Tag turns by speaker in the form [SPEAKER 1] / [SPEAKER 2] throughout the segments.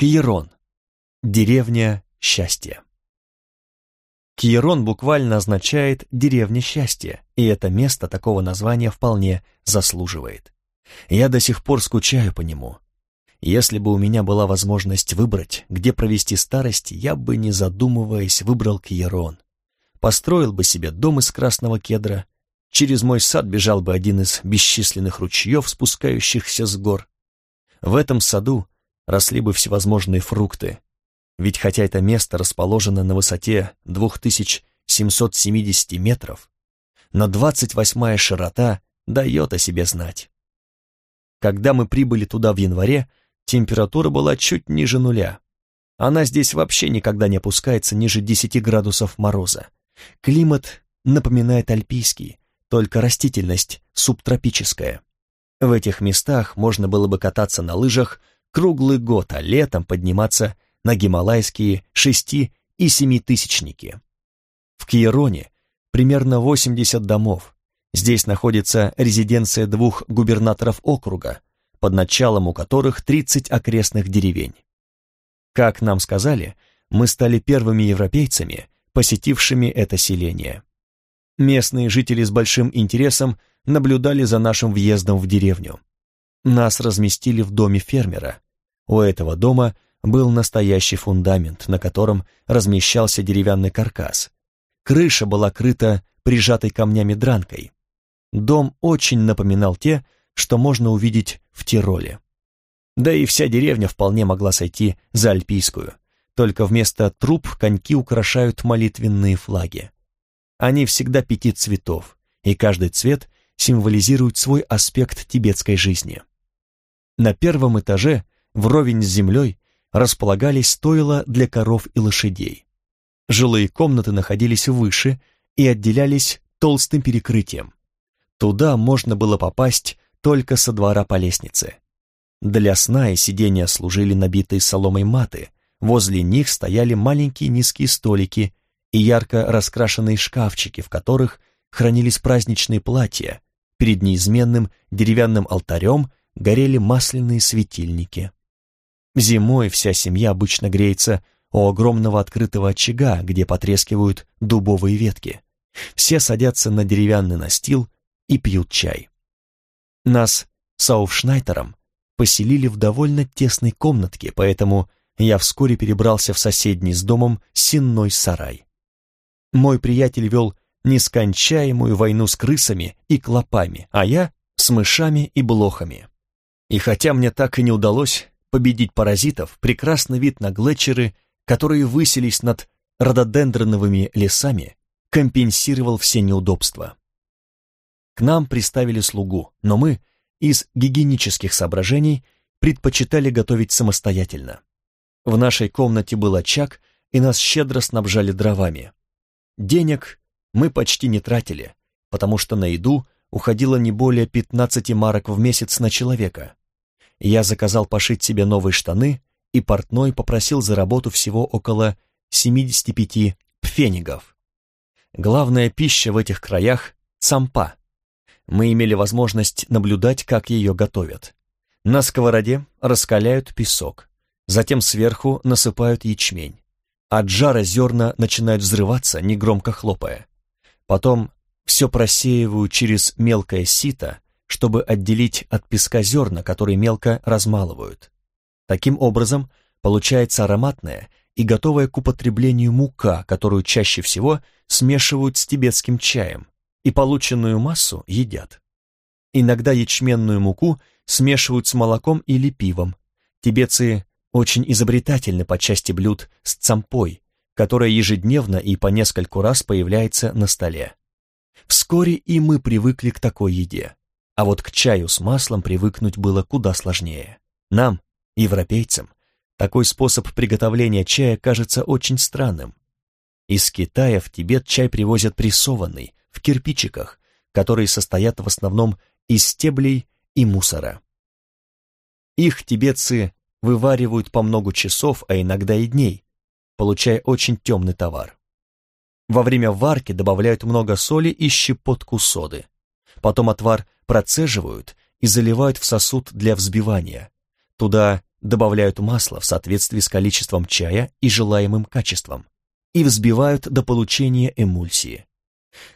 [SPEAKER 1] Киерон. Деревня счастья. Киерон буквально означает «деревня счастья», и это место такого названия вполне заслуживает. Я до сих пор скучаю по нему. Если бы у меня была возможность выбрать, где провести старость, я бы, не задумываясь, выбрал Киерон. Построил бы себе дом из красного кедра, через мой сад бежал бы один из бесчисленных ручьев, спускающихся с гор. В этом саду росли бы всевозможные фрукты, ведь хотя это место расположено на высоте 2770 метров, но 28-я широта дает о себе знать. Когда мы прибыли туда в январе, температура была чуть ниже нуля. Она здесь вообще никогда не опускается ниже 10 градусов мороза. Климат напоминает альпийский, только растительность субтропическая. В этих местах можно было бы кататься на лыжах круглый год, а летом подниматься на гималайские шести- и семитысячники. В Киероне примерно 80 домов. Здесь находится резиденция двух губернаторов округа, под началом у которых 30 окрестных деревень. Как нам сказали, мы стали первыми европейцами, посетившими это селение. Местные жители с большим интересом наблюдали за нашим въездом в деревню. Нас разместили в доме фермера. У этого дома был настоящий фундамент, на котором размещался деревянный каркас. Крыша была крыта прижатой камнями дранкой. Дом очень напоминал те, что можно увидеть в Тироле. Да и вся деревня вполне могла сойти за альпийскую, только вместо труб коньки украшают молитвенные флаги. Они всегда пяти цветов, и каждый цвет символизирует свой аспект тибетской жизни. На первом этаже, вровень с землей, располагались стойла для коров и лошадей. Жилые комнаты находились выше и отделялись толстым перекрытием. Туда можно было попасть только со двора по лестнице. Для сна и сидения служили набитые соломой маты, возле них стояли маленькие низкие столики и ярко раскрашенные шкафчики, в которых хранились праздничные платья, перед неизменным деревянным алтарем горели масляные светильники. Зимой вся семья обычно греется у огромного открытого очага, где потрескивают дубовые ветки. Все садятся на деревянный настил и пьют чай. Нас с Ауфшнайтером поселили в довольно тесной комнатке, поэтому я вскоре перебрался в соседний с домом сенной сарай. Мой приятель вел нескончаемую войну с крысами и клопами, а я с мышами и блохами. И хотя мне так и не удалось победить паразитов, прекрасный вид на глетчеры, которые высились над рододендроновыми лесами, компенсировал все неудобства. К нам приставили слугу, но мы, из гигиенических соображений, предпочитали готовить самостоятельно. В нашей комнате был очаг, и нас щедро снабжали дровами. Денег мы почти не тратили, потому что на еду уходило не более 15 марок в месяц на человека. Я заказал пошить себе новые штаны, и портной попросил за работу всего около 75 пфенигов. Главная пища в этих краях – цампа. Мы имели возможность наблюдать, как ее готовят. На сковороде раскаляют песок, затем сверху насыпают ячмень. От жара зерна начинают взрываться, негромко хлопая. Потом все просеивают через мелкое сито, чтобы отделить от песка зерна, которые мелко размалывают. Таким образом, получается ароматная и готовая к употреблению мука, которую чаще всего смешивают с тибетским чаем, и полученную массу едят. Иногда ячменную муку смешивают с молоком или пивом. Тибетцы очень изобретательны по части блюд с цампой, которая ежедневно и по нескольку раз появляется на столе. Вскоре и мы привыкли к такой еде. А вот к чаю с маслом привыкнуть было куда сложнее. Нам, европейцам, такой способ приготовления чая кажется очень странным. Из Китая в Тибет чай привозят прессованный, в кирпичиках, которые состоят в основном из стеблей и мусора. Их тибетцы вываривают по много часов, а иногда и дней, получая очень темный товар. Во время варки добавляют много соли и щепотку соды. Потом отвар процеживают и заливают в сосуд для взбивания. Туда добавляют масло в соответствии с количеством чая и желаемым качеством и взбивают до получения эмульсии.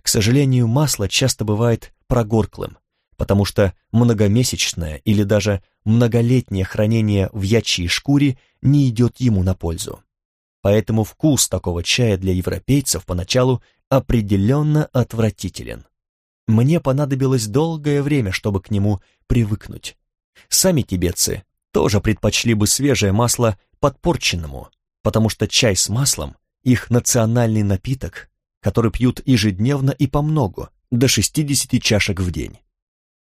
[SPEAKER 1] К сожалению, масло часто бывает прогорклым, потому что многомесячное или даже многолетнее хранение в ячьей шкуре не идет ему на пользу. Поэтому вкус такого чая для европейцев поначалу определенно отвратителен. Мне понадобилось долгое время, чтобы к нему привыкнуть. Сами тибетцы тоже предпочли бы свежее масло подпорченному, потому что чай с маслом – их национальный напиток, который пьют ежедневно и по многу, до 60 чашек в день.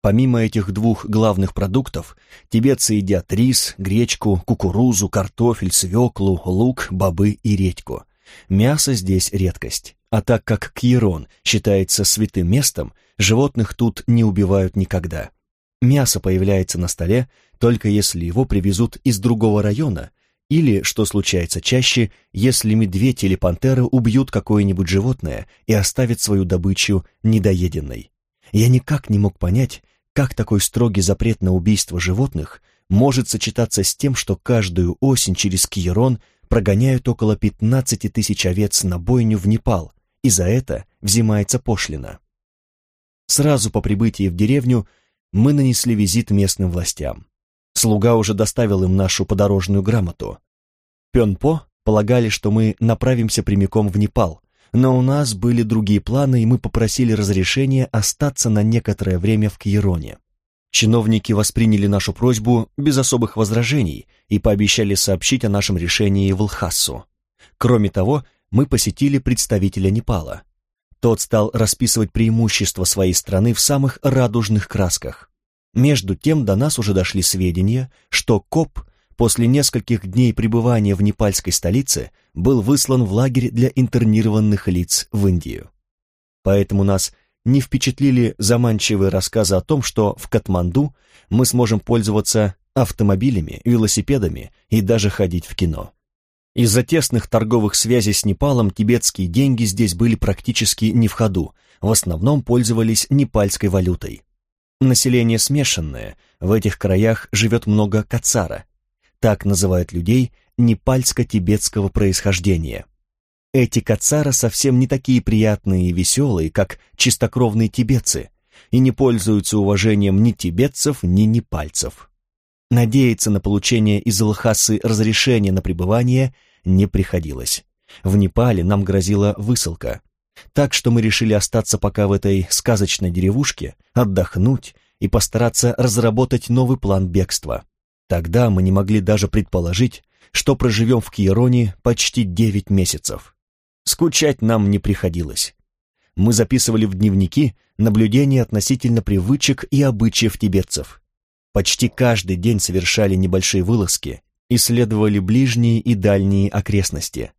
[SPEAKER 1] Помимо этих двух главных продуктов, тибетцы едят рис, гречку, кукурузу, картофель, свеклу, лук, бобы и редьку. Мясо здесь редкость, а так как Кьерон считается святым местом, животных тут не убивают никогда. Мясо появляется на столе только если его привезут из другого района или, что случается чаще, если медведь или пантера убьют какое-нибудь животное и оставят свою добычу недоеденной. Я никак не мог понять, как такой строгий запрет на убийство животных может сочетаться с тем, что каждую осень через Киерон прогоняют около 15 тысяч овец на бойню в Непал, и за это взимается пошлина. Сразу по прибытии в деревню мы нанесли визит местным властям. Слуга уже доставил им нашу подорожную грамоту. Пенпо полагали, что мы направимся прямиком в Непал, но у нас были другие планы, и мы попросили разрешения остаться на некоторое время в Кьероне. Чиновники восприняли нашу просьбу без особых возражений и пообещали сообщить о нашем решении в Лхассу. Кроме того, мы посетили представителя Непала. Тот стал расписывать преимущества своей страны в самых радужных красках. Между тем до нас уже дошли сведения, что Коп после нескольких дней пребывания в непальской столице был выслан в лагерь для интернированных лиц в Индию. Поэтому нас не впечатлили заманчивые рассказы о том, что в Катманду мы сможем пользоваться автомобилями, велосипедами и даже ходить в кино. Из-за тесных торговых связей с Непалом тибетские деньги здесь были практически не в ходу, в основном пользовались непальской валютой. Население смешанное, в этих краях живет много кацара. Так называют людей непальско-тибетского происхождения. Эти кацара совсем не такие приятные и веселые, как чистокровные тибетцы, и не пользуются уважением ни тибетцев, ни непальцев. Надеяться на получение из Лхасы разрешения на пребывание не приходилось. В Непале нам грозила высылка, так что мы решили остаться пока в этой сказочной деревушке, отдохнуть и постараться разработать новый план бегства. Тогда мы не могли даже предположить, что проживем в Киероне почти девять месяцев. Скучать нам не приходилось. Мы записывали в дневники наблюдения относительно привычек и обычаев тибетцев. Почти каждый день совершали небольшие вылазки, исследовали ближние и дальние окрестности.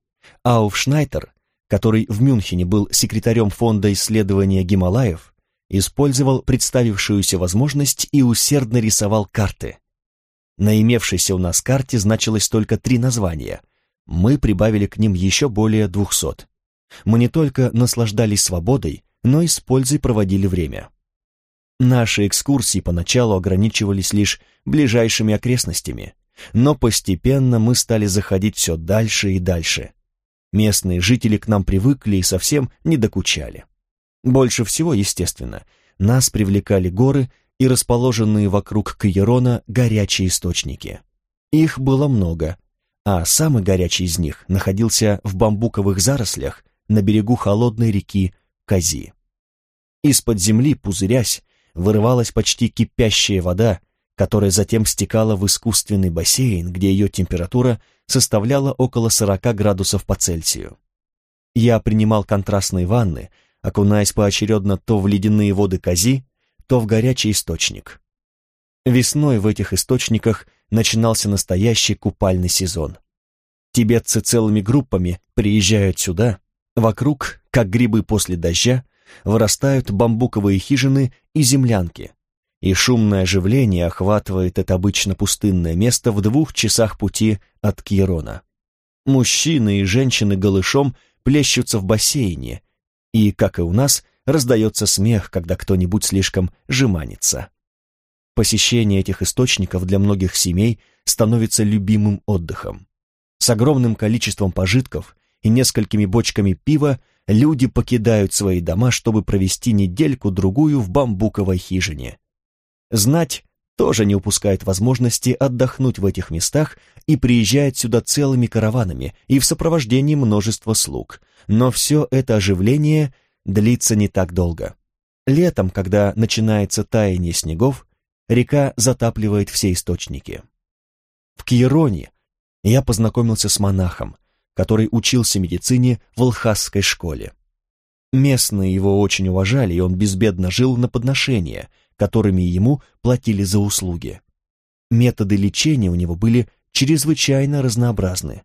[SPEAKER 1] Ауфшнайтер который в Мюнхене был секретарем фонда исследования Гималаев, использовал представившуюся возможность и усердно рисовал карты. На имевшейся у нас карте значилось только три названия. Мы прибавили к ним еще более двухсот. Мы не только наслаждались свободой, но и с пользой проводили время. Наши экскурсии поначалу ограничивались лишь ближайшими окрестностями, но постепенно мы стали заходить все дальше и дальше. Местные жители к нам привыкли и совсем не докучали. Больше всего, естественно, нас привлекали горы и расположенные вокруг Каерона горячие источники. Их было много, а самый горячий из них находился в бамбуковых зарослях на берегу холодной реки Кази. Из-под земли, пузырясь, вырывалась почти кипящая вода, которая затем стекала в искусственный бассейн, где ее температура составляла около 40 градусов по Цельсию. Я принимал контрастные ванны, окунаясь поочередно то в ледяные воды Кази, то в горячий источник. Весной в этих источниках начинался настоящий купальный сезон. Тибетцы целыми группами приезжают сюда, вокруг, как грибы после дождя, вырастают бамбуковые хижины и землянки, и шумное оживление охватывает это обычно пустынное место в двух часах пути от Кьерона. Мужчины и женщины голышом плещутся в бассейне, и, как и у нас, раздается смех, когда кто-нибудь слишком жеманится. Посещение этих источников для многих семей становится любимым отдыхом. С огромным количеством пожитков и несколькими бочками пива люди покидают свои дома, чтобы провести недельку-другую в бамбуковой хижине. Знать тоже не упускает возможности отдохнуть в этих местах и приезжает сюда целыми караванами и в сопровождении множества слуг. Но все это оживление длится не так долго. Летом, когда начинается таяние снегов, река затапливает все источники. В Киероне я познакомился с монахом, который учился медицине в Алхасской школе. Местные его очень уважали, и он безбедно жил на подношения, которыми ему платили за услуги. Методы лечения у него были чрезвычайно разнообразны.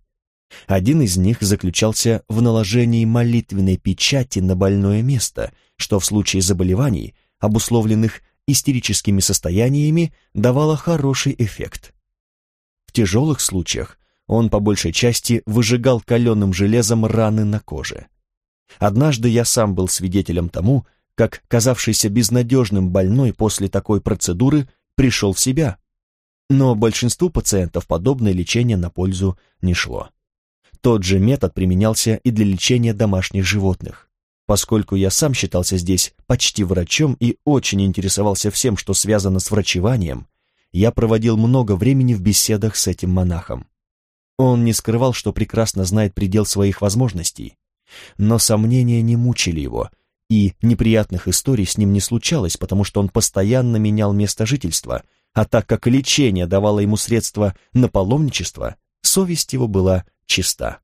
[SPEAKER 1] Один из них заключался в наложении молитвенной печати на больное место, что в случае заболеваний, обусловленных истерическими состояниями, давало хороший эффект. В тяжелых случаях он по большей части выжигал каленым железом раны на коже. Однажды я сам был свидетелем тому, как казавшийся безнадежным больной после такой процедуры пришел в себя. Но большинству пациентов подобное лечение на пользу не шло. Тот же метод применялся и для лечения домашних животных. Поскольку я сам считался здесь почти врачом и очень интересовался всем, что связано с врачеванием, я проводил много времени в беседах с этим монахом. Он не скрывал, что прекрасно знает предел своих возможностей, но сомнения не мучили его, и неприятных историй с ним не случалось, потому что он постоянно менял место жительства, а так как лечение давало ему средства на паломничество, совесть его была чиста.